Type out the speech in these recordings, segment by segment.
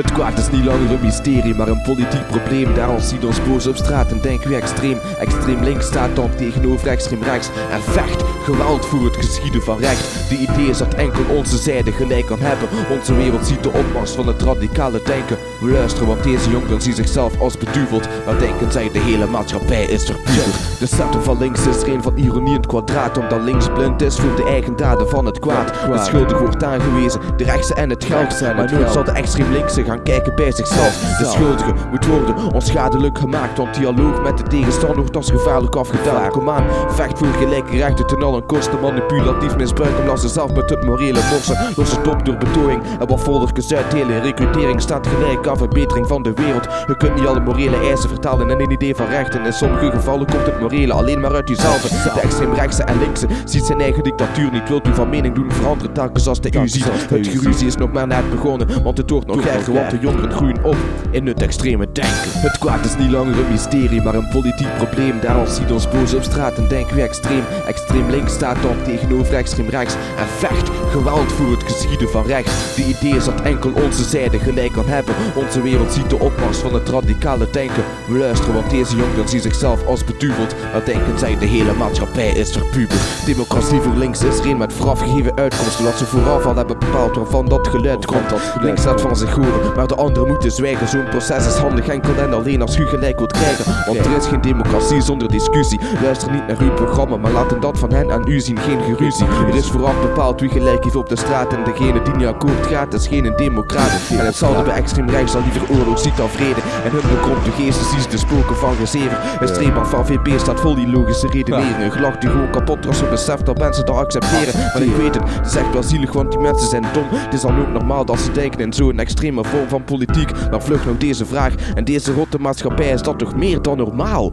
Het kwaad is niet langer een mysterie, maar een politiek probleem. Daarom ziet ons boos op straat en denken we extreem. Extreem links staat dan tegenover extreem rechts en vecht geweld voor het geschieden van recht. De idee is dat enkel onze zijde gelijk kan hebben. Onze wereld ziet de opmars van het radicale denken. We luisteren, want deze jongeren zien zichzelf als beduveld. Maar denken zij, de hele maatschappij is verpuverd. De centrum van links is er een van ironie in het kwadraat, omdat links blind is voor de eigen daden van het kwaad. De schuldig wordt aangewezen, de rechtse en het geld. Maar nooit zal de extreem linkse gaan kijken bij zichzelf. De schuldige moet worden onschadelijk gemaakt, want dialoog met de tegenstander wordt als gevaarlijk afgedaan. Kom aan, vecht voor gelijke rechten ten allen koste. Manipulatief misbruik omdat ze zelf met het morele morsen. Los het op door betooiing en wat voldertjes uitdelen. Recrutering staat gelijk aan verbetering van de wereld. Je kunt niet alle morele eisen vertalen in een idee van rechten. In sommige gevallen komt het morele alleen maar uit jezelf. De extreem rechtse en linkse ziet zijn eigen dictatuur niet. Wilt u van mening doen veranderen telkens als de u ziet. Het geruzie is nog maar net begonnen, want het wordt nog erger. Want de jongeren groeien op in het extreme denken. Het kwaad is niet langer een mysterie, maar een politiek probleem. Daarom ziet ons boos op straat en denken we extreem. Extreem links staat dan tegenover extreem rechts en vecht geweld voor het geschieden van recht. De idee is dat enkel onze zijde gelijk kan hebben. Onze wereld ziet de opmars van het radicale denken. We luisteren, want deze jongeren zien zichzelf als beduveld. Maar denken zij, de hele maatschappij is verpuberd. Democratie voor links is er een met voorafgegeven uitkomsten. Wat ze vooraf al hebben bepaald waarvan dat geluid komt. Links laat van zich horen, maar de anderen moeten zwijgen. Zo'n proces is handig enkel en alleen als u gelijk wilt krijgen. Want er is geen democratie zonder discussie. Luister niet naar uw programma, maar laten dat van hen aan u zien, geen geruzie. Er is vooraf bepaald wie gelijk heeft op de straat. En degene die niet akkoord gaat, is geen democrat. En het zal bij extreem rechts al liever oorlog ziet dan vrede. En hun bekrompen geesten ziet de spoken van gezever. Een streepman van VP staat vol illogische redeneringen. Gelach die gewoon kapot als ze beseft dat mensen dat accepteren. Maar ik weet het, het is echt wel zielig, want die mensen zijn dom. Het is dan ook normaal dat ze denken in zo'n extreme vorm van politiek. Maar vlug nog deze vraag. En deze rotte maatschappij is dat toch meer dan normaal?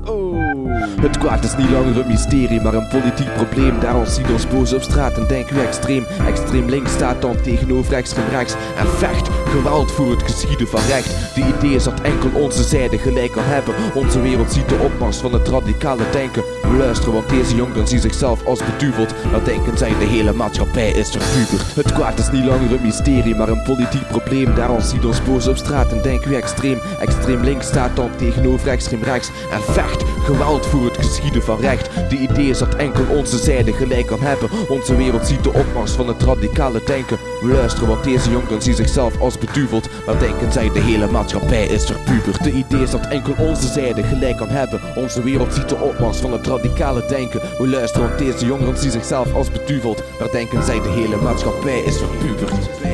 Het kwaad is niet langer een mysterie, maar een politiek probleem. Daarom zien ons boos op straat en denken we extreem. Extreem links staat dan tegenover extreem rechts en vecht geweld voor het geschieden van recht. De idee is dat enkel onze zijde gelijk kan hebben. Onze wereld ziet de opmars van het radicale denken. We luisteren, want deze jongeren zien zichzelf als beduveld. Maar denken zij, de hele maatschappij is verpuberd. Het kwaad is niet langer een mysterie, maar een politiek probleem. Daarom ziet ons boos op straat en denken we extreem. Extreem links staat dan tegenover extreem rechts en vecht geweld voor het geschieden van recht. De idee is dat enkel onze zijde gelijk kan hebben. Onze wereld ziet de opmars van het radicale denken. We luisteren, want deze jongeren zien zichzelf als beduveld. Maar denken zij, de hele maatschappij is verpuberd. De idee is dat enkel onze zijde gelijk kan hebben. Onze wereld ziet de opmars van het radicale denken. We luisteren, want deze jongeren zien zichzelf als beduveld. Maar denken zij, de hele maatschappij is verpuberd.